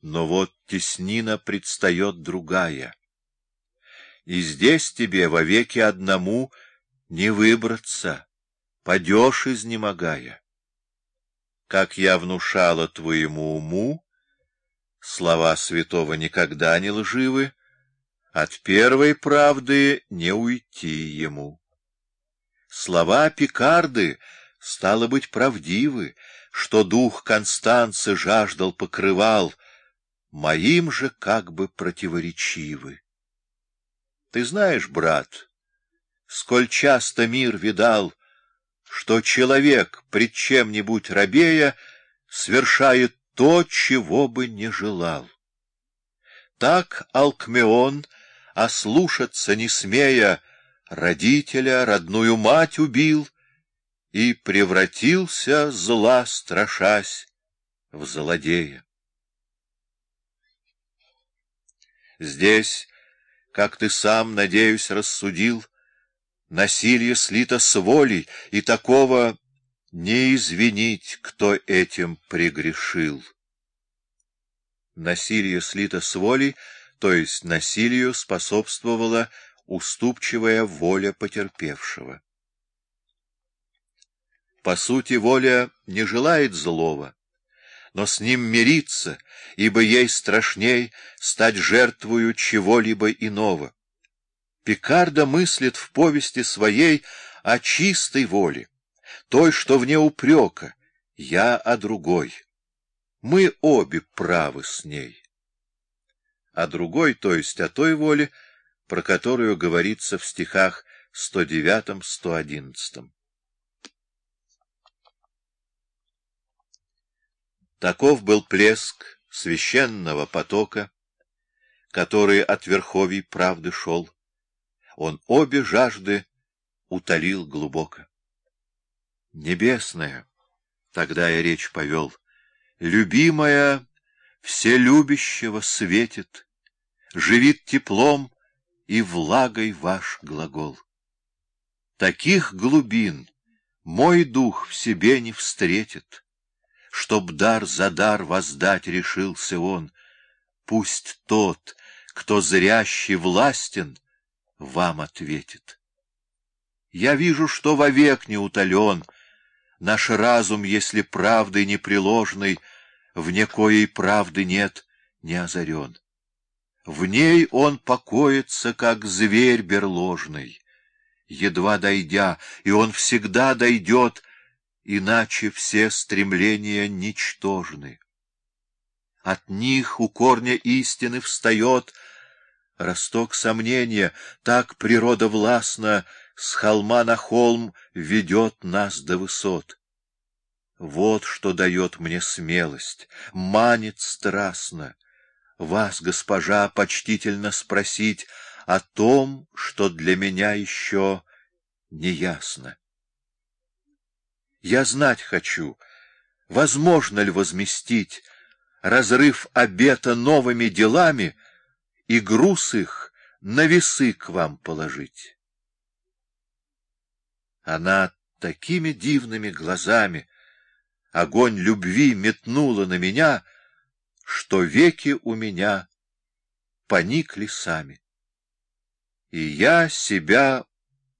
Но вот теснина предстает другая. И здесь тебе вовеки одному не выбраться, падешь изнемогая. Как я внушала твоему уму, слова святого никогда не лживы, от первой правды не уйти ему. Слова Пикарды, стало быть, правдивы, что дух Констанцы жаждал покрывал, моим же как бы противоречивы. Ты знаешь, брат, сколь часто мир видал, что человек, пред чем-нибудь рабея, свершает то, чего бы не желал. Так Алкмеон, ослушаться не смея, родителя, родную мать убил и превратился, зла страшась, в злодея. Здесь, как ты сам, надеюсь, рассудил, насилие слито с волей, и такого не извинить, кто этим прегрешил. Насилие слито с волей, то есть насилию способствовала уступчивая воля потерпевшего. По сути, воля не желает злого, но с ним мириться, ибо ей страшней стать жертвою чего-либо иного. Пикардо мыслит в повести своей о чистой воле, той, что вне упрека, я о другой. Мы обе правы с ней. О другой, то есть о той воле, про которую говорится в стихах 109-111. Таков был плеск священного потока, который от верховий правды шел. Он обе жажды утолил глубоко. Небесная, тогда я речь повел, любимая вселюбящего светит, живит теплом и влагой ваш глагол. Таких глубин мой дух в себе не встретит, Чтоб дар за дар воздать решился он. Пусть тот, кто зрящий властен, вам ответит. Я вижу, что вовек не утолен Наш разум, если правдой непреложной, Вне коей правды нет, не озарен. В ней он покоится, как зверь берложный. Едва дойдя, и он всегда дойдет, иначе все стремления ничтожны. От них у корня истины встает росток сомнения, так природа властна с холма на холм ведет нас до высот. Вот что дает мне смелость, манит страстно вас, госпожа, почтительно спросить о том, что для меня еще не ясно. Я знать хочу, возможно ли возместить разрыв обета новыми делами и груз их на весы к вам положить. Она такими дивными глазами огонь любви метнула на меня — что веки у меня поникли сами. И я себя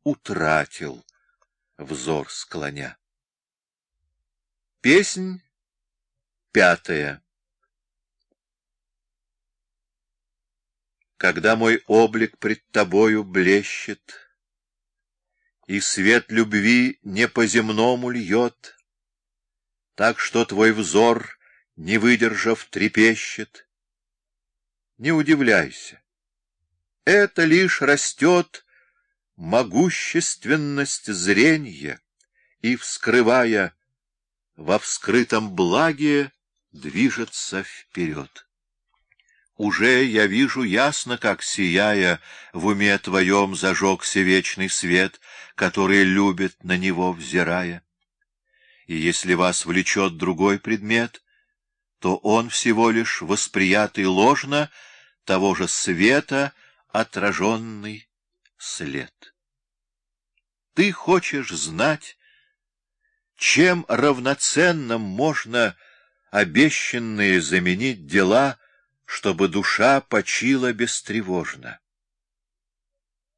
утратил, взор склоня. Песнь пятая Когда мой облик пред тобою блещет, И свет любви не по-земному льет, Так что твой взор — не выдержав, трепещет. Не удивляйся. Это лишь растет могущественность зрения, и, вскрывая во вскрытом благе, движется вперед. Уже я вижу ясно, как, сияя, в уме твоем зажегся вечный свет, который любит на него взирая. И если вас влечет другой предмет — то он всего лишь восприятый ложно того же света отраженный след. Ты хочешь знать, чем равноценным можно обещанные заменить дела чтобы душа почила бестревожно.